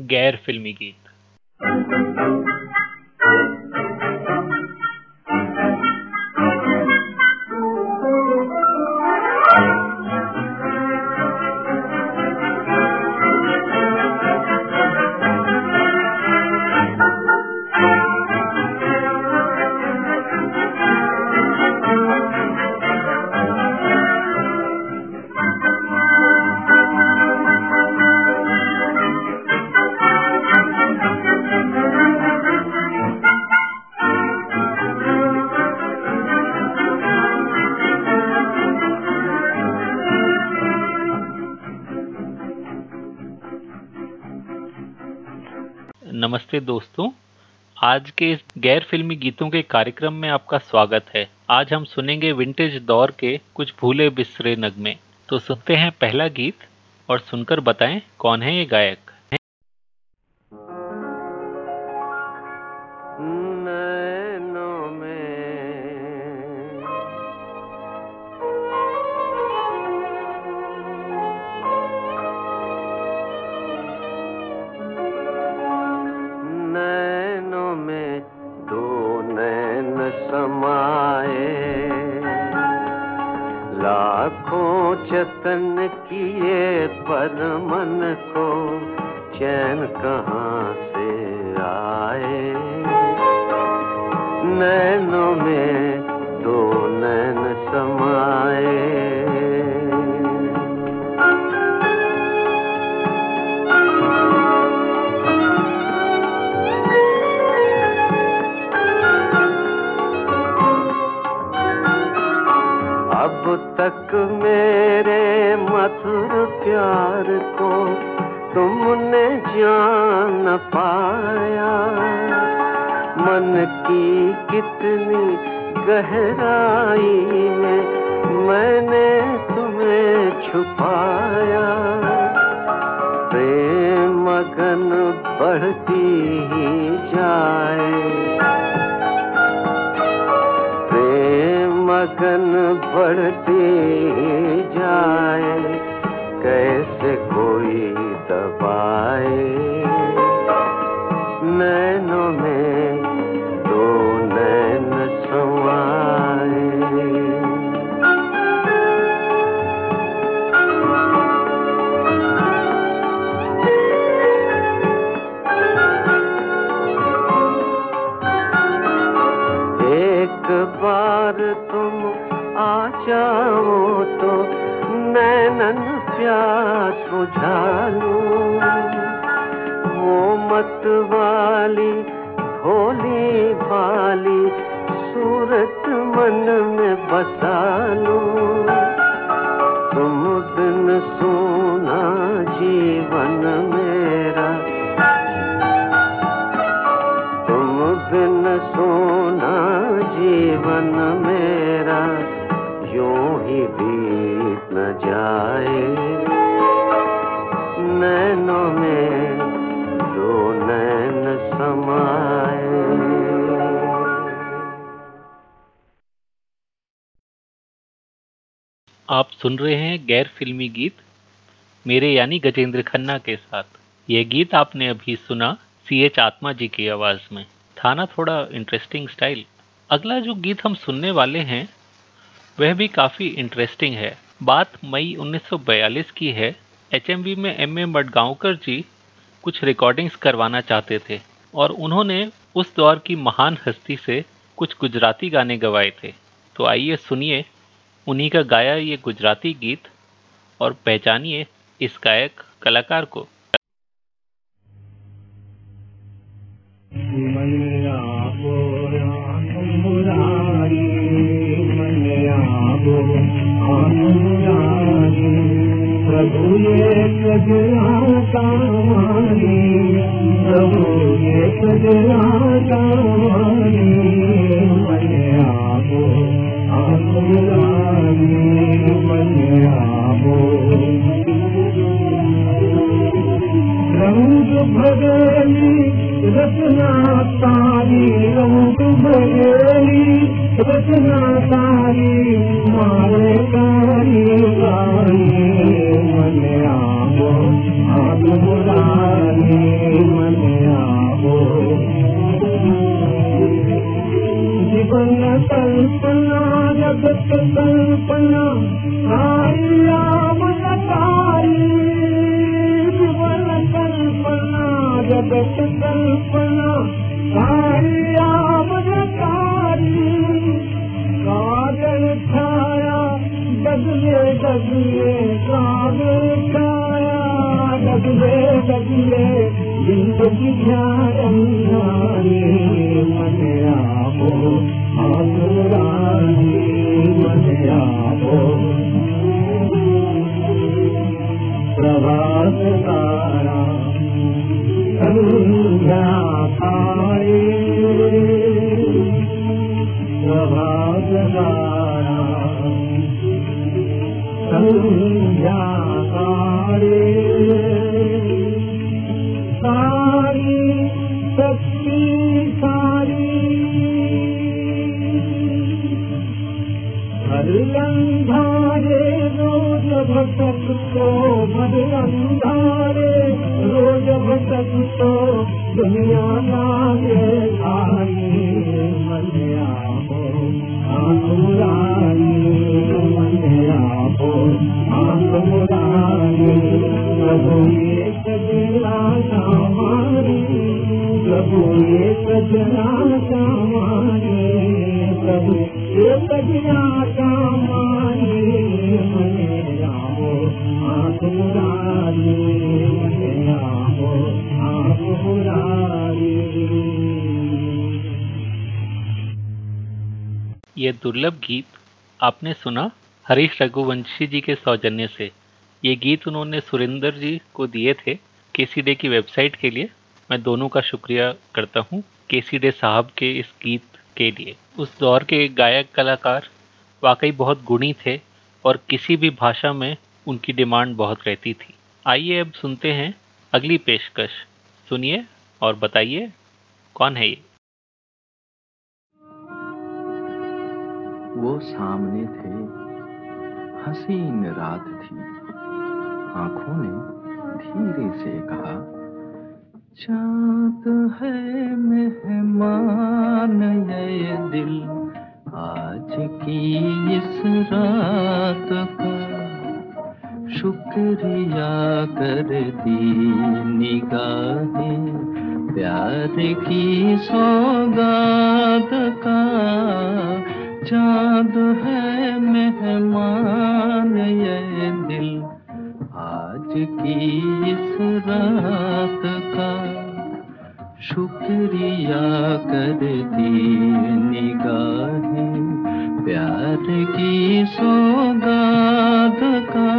गैर फिल्मी गीत। दोस्तों, आज के इस गैर फिल्मी गीतों के कार्यक्रम में आपका स्वागत है। आज हम सुनेंगे विंटेज दौर के कुछ भूले बिसरे नगमे। तो सुनते हैं पहला गीत और सुनकर बताएँ कौन है ये गायक। जाए कैसे कोई दबाए? मैं वाली भोली भाली सूरत मन में बसा लूँ। तुम दिन सोना जीवन में आप सुन रहे हैं गैर फिल्मी गीत, मेरे यानी गजेंद्र खन्ना के साथ। यह गीत आपने अभी सुना सी एच आत्मा जी की आवाज़ में। था ना थोड़ा इंटरेस्टिंग स्टाइल अगला जो गीत हम सुनने वाले हैं, वह भी काफ़ी इंटरेस्टिंग है। बात मई 1942 की है। एच में एम ए मडगांवकर जी कुछ रिकॉर्डिंग्स करवाना चाहते थे और उन्होंने उस दौर की महान हस्ती से कुछ गुजराती गाने गवाए थे। तो आइए सुनिए उन्हीं का गाया ये गुजराती गीत और पहचानिए इस गायक कलाकार को। रचना तारी प्रभु ये सजना सामारी प्रभु ये सजना सामारी प्रभु मन आसुरानी मन आपो आसुरानी ये दुर्लभ गीत आपने सुना? हरीश रघुवंशी जी के सौजन्य से। ये गीत उन्होंने सुरेंद्र जी को दिए थे केसी डे की वेबसाइट के लिए। मैं दोनों का शुक्रिया करता हूँ केसी डे साहब के इस गीत के लिए। उस दौर के गायक कलाकार वाकई बहुत गुणी थे और किसी भी भाषा में उनकी डिमांड बहुत रहती थी। आइए अब सुनते हैं अगली पेशकश। सुनिए और बताइए, कौन है ये? वो सामने थे हसीन रात थी। आँखों ने धीरे से कहा, चाँद है मेहमान, ये दिल आज की इस रात का शुक्रिया कर दी निगाहें, प्यार की सौगात का। चाँद है मेहमान, ये दिल आज की इस रात का शुक्रिया कर दी निगाहें। प्यार की सौगात का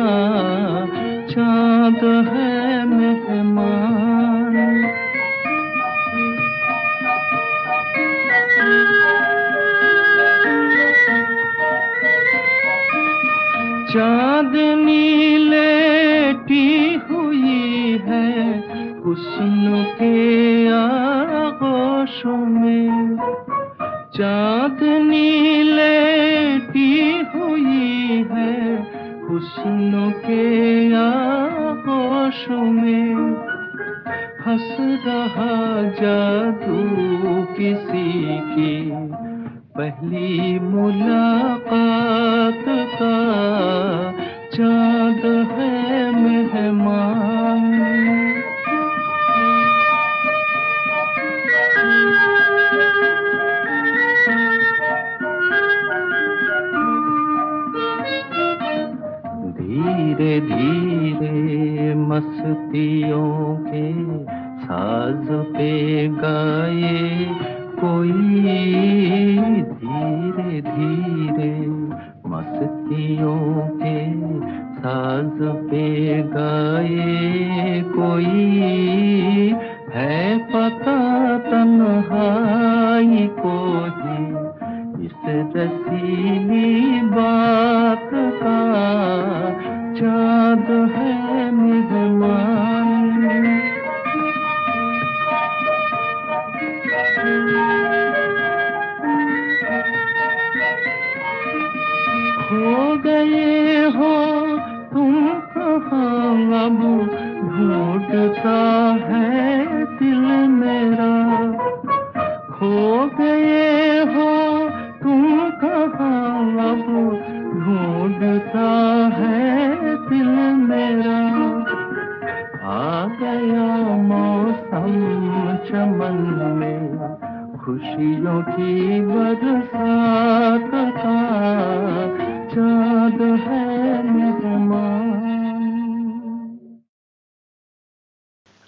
की पहली मुलाकात का चाँद है मेहमान। धीरे धीरे मस्तियों के साज पे गाए धीरे धीरे मस्तियों के साज पे गाए कोई। है पता तन्हाई को ही इस रसीली बात का चाँद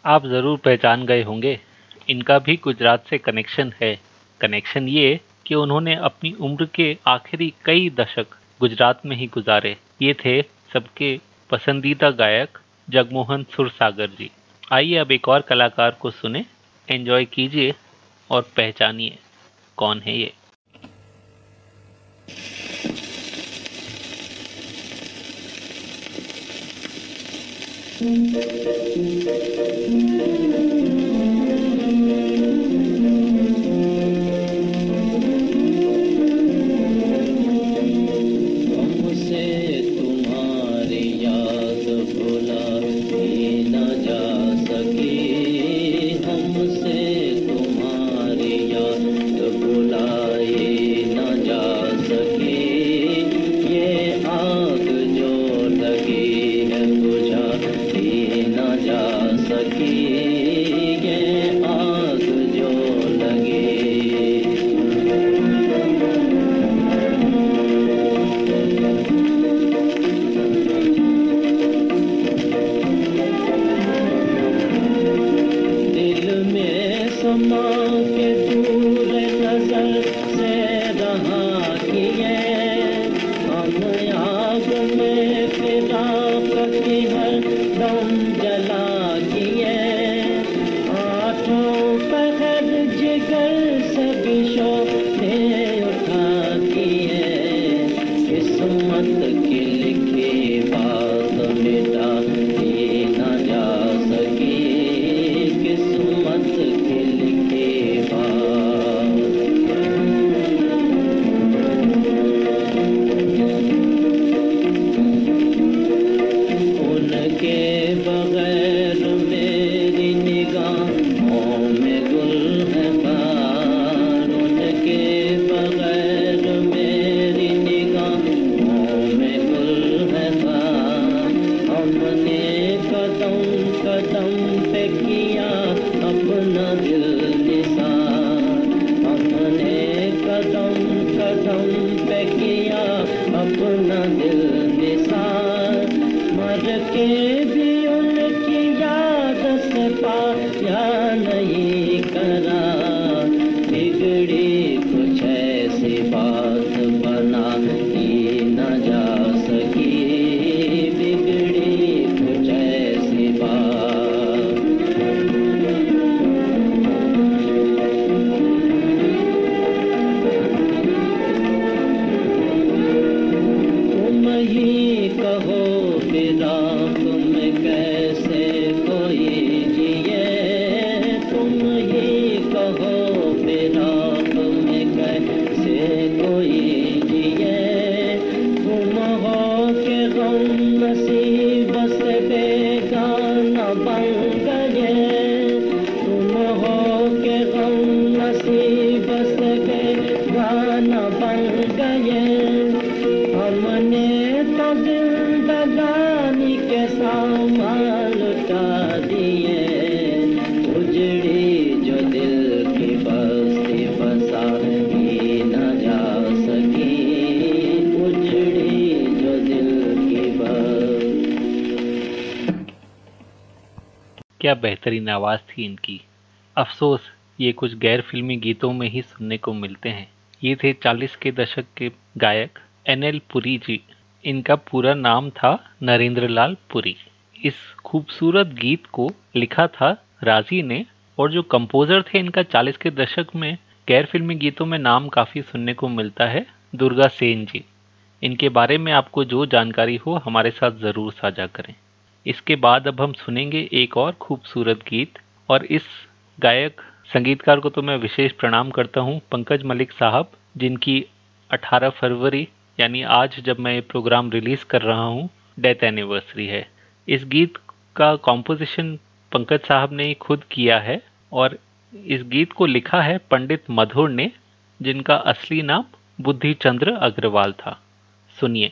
आप ज़रूर पहचान गए होंगे। इनका भी गुजरात से कनेक्शन है। कनेक्शन ये कि उन्होंने अपनी उम्र के आखिरी कई दशक गुजरात में ही गुजारे। ये थे सबके पसंदीदा गायक जगमोहन सुरसागर जी। आइए अब एक और कलाकार को सुने एंजॉय कीजिए और पहचानिए। कौन है ये? Música पे किया अपना दिल निसार मर के बेहतरीन आवाज़ थी इनकी। अफसोस, ये कुछ गैर फिल्मी गीतों में ही सुनने को मिलते हैं। ये थे 40 के दशक के गायक एन एल पुरी जी। इनका पूरा नाम था नरेंद्र लाल पुरी। इस खूबसूरत गीत को लिखा था राज़ी ने और जो कंपोजर थे इनका 40 के दशक में गैर फिल्मी गीतों में नाम काफ़ी सुनने को मिलता है, दुर्गा सेन जी। इनके बारे में आपको जो जानकारी हो हमारे साथ ज़रूर साझा करें। इसके बाद अब हम सुनेंगे एक और खूबसूरत गीत, और इस गायक, संगीतकार को तो मैं विशेष प्रणाम करता हूँ, पंकज मलिक साहब, जिनकी 18 फरवरी, यानी आज जब मैं ये प्रोग्राम रिलीज़ कर रहा हूँ, डेथ एनिवर्सरी है। इस गीत का कॉम्पोजिशन पंकज साहब ने खुद किया है, और इस गीत को लिखा है पंडित मधुर ने, जिनका असली नाम बुद्धि चंद्र अग्रवाल था। सुनिए।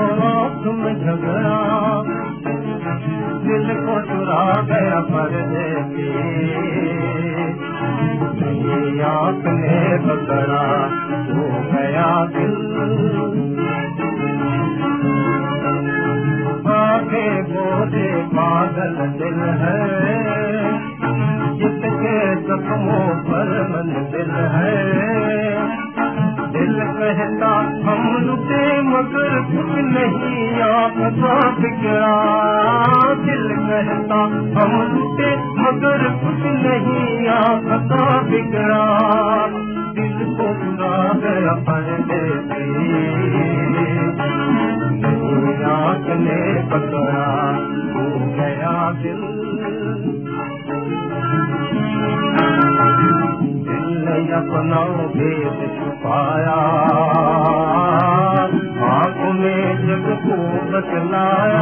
कुछ नहीं आपका बिगड़ा दिल को चुरा गया परदेसी। रात ने पकड़ा हो गया दिल। दिल ने अपना भेद छुपाया। आंख में दिल ने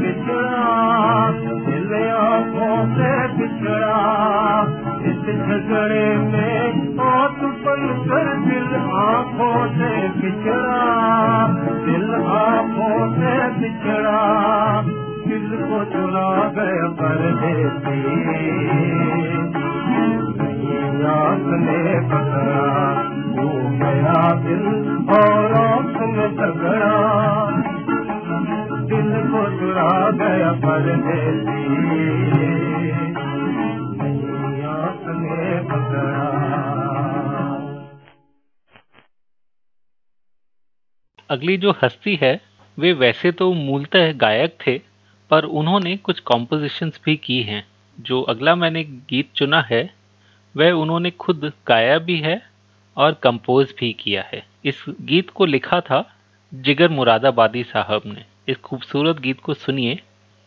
बिछड़ा इस झगड़े में कर दिल से बिछड़ा दिल आंखों से बिछड़ा दिल को चुरा गया परदेसी नहीं आंख ने पकड़ा हो गया दिल और में दिल को चुरा गया परदेसी। अगली जो हस्ती है, वे वैसे तो मूलतः गायक थे, पर उन्होंने कुछ कॉम्पोजिशंस भी की हैं। जो अगला मैंने गीत चुना है, वह उन्होंने खुद गाया भी है और कंपोज भी किया है। इस गीत को लिखा था जिगर मुरादाबादी साहब ने। इस खूबसूरत गीत को सुनिए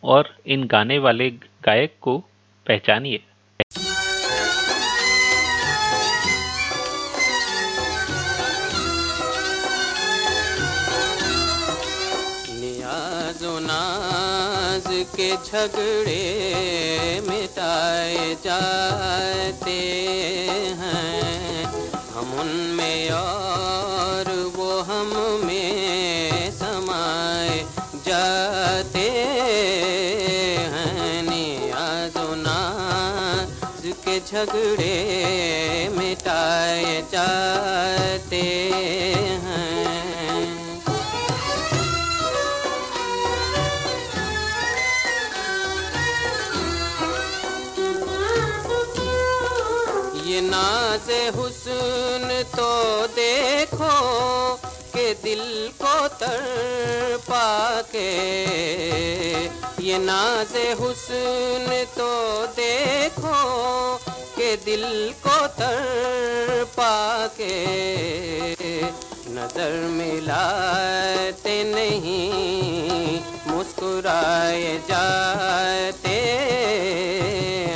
और इन गाने वाले गायक को पहचानिए। के झगड़े मिटाए जाते हैं, हम उनमें और झगड़े मिटाए जाते हैं। ये नाज हुस्न तो देखो के दिल को तर पाके ये नाज हुस्न तो देखो दिल को तर पाके नज़र मिलाते नहीं, मुस्कुराए जाते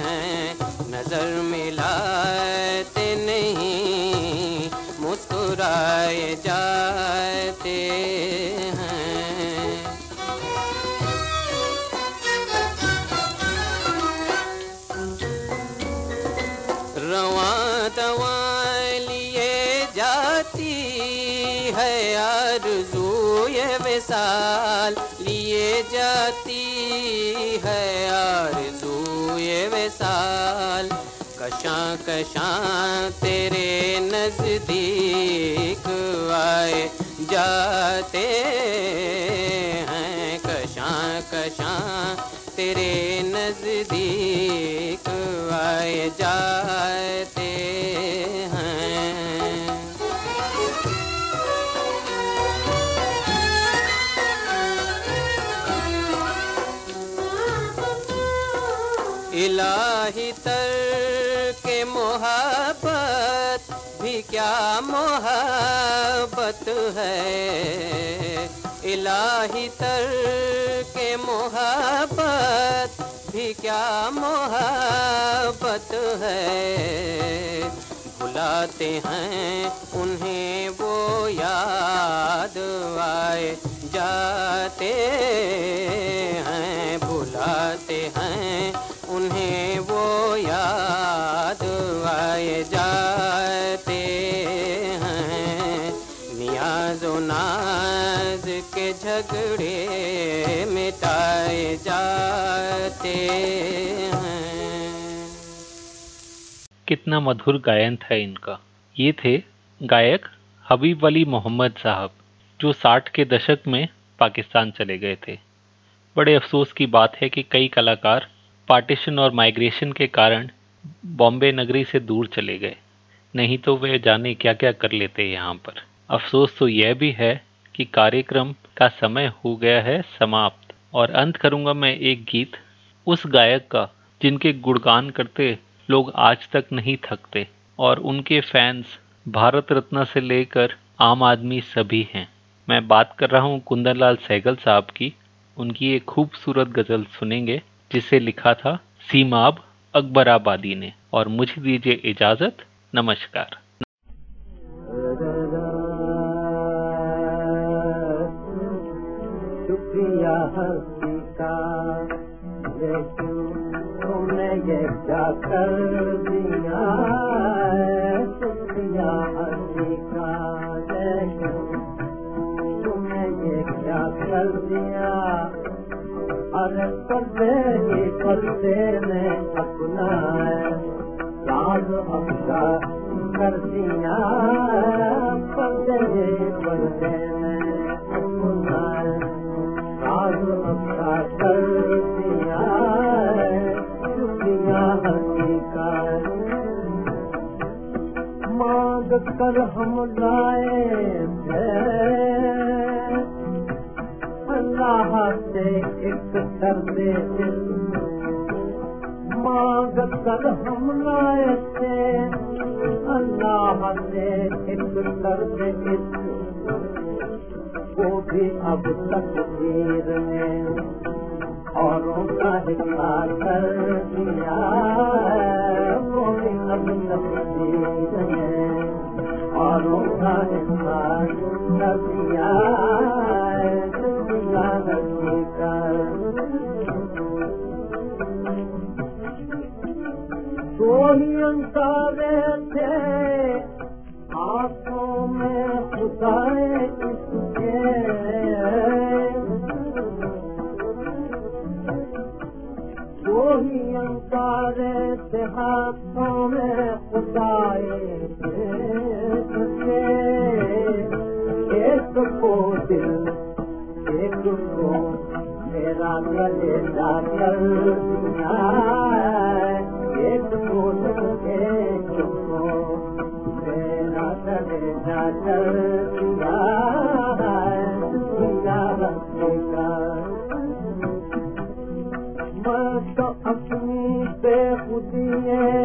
हैं। नज़र मिलाते नहीं, मुस्कुराए जाते ये विसाल लिए जाती है आरज़ू ये विसाल। कशां कशां तेरे नज़दीक आए जाते हैं। कशां कशां तेरे नज़दीक आए जाते मोहब्बत है। इलाही तर के मोहब्बत भी क्या मोहब्बत है। बुलाते हैं उन्हें वो याद आए, जाते हैं, बुलाते हैं उन्हें वो याद आए जाते झगड़े मिटाए जाते हैं। कितना मधुर गायन था इनका। ये थे गायक हबीब अली मोहम्मद साहब, जो साठ के दशक में पाकिस्तान चले गए थे। बड़े अफसोस की बात है कि कई कलाकार पार्टीशन और माइग्रेशन के कारण बॉम्बे नगरी से दूर चले गए। नहीं तो वे जाने क्या क्या कर लेते यहाँ पर। अफसोस तो यह भी है कि कार्यक्रम का समय हो गया है समाप्त। और अंत करूँगा मैं एक गीत, उस गायक का, जिनके गुणगान करते लोग आज तक नहीं थकते, और उनके फैंस भारत रत्न से लेकर आम आदमी सभी हैं। मैं बात कर रहा हूँ कुंदनलाल सहगल साहब की। उनकी एक खूबसूरत गज़ल सुनेंगे, जिसे लिखा था सीमाब अकबराबादी ने। और मुझे दीजिए इजाज़त। नमस्कार। शुक्रिया हस्ती का ये क्यों तुमने ये क्या कर दिया शुक्रिया हस्ती का ये क्या कर दिया? अरे पर्दे ही पर्दे में अपना राज अपना कर दिया पर्दे ही में मांग कर हम लाए अल्लाह से एक करते मांग कर हम लाए थे अल्लाह से एक करते भी ने औरों का हिस्सा कर दिया वो भी अब तक वीर ने औरों का हिस्सा कर दिया दुनिया दो ही अंसारे थे इसके दो ही? में खुदाए इसके एक को दिल एक को मेरा गले जाकर दिया एक को एक को मेरा गले जाकर दिया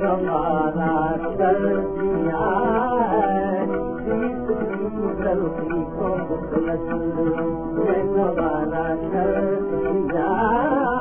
कमाल करीलो धनवाना करिया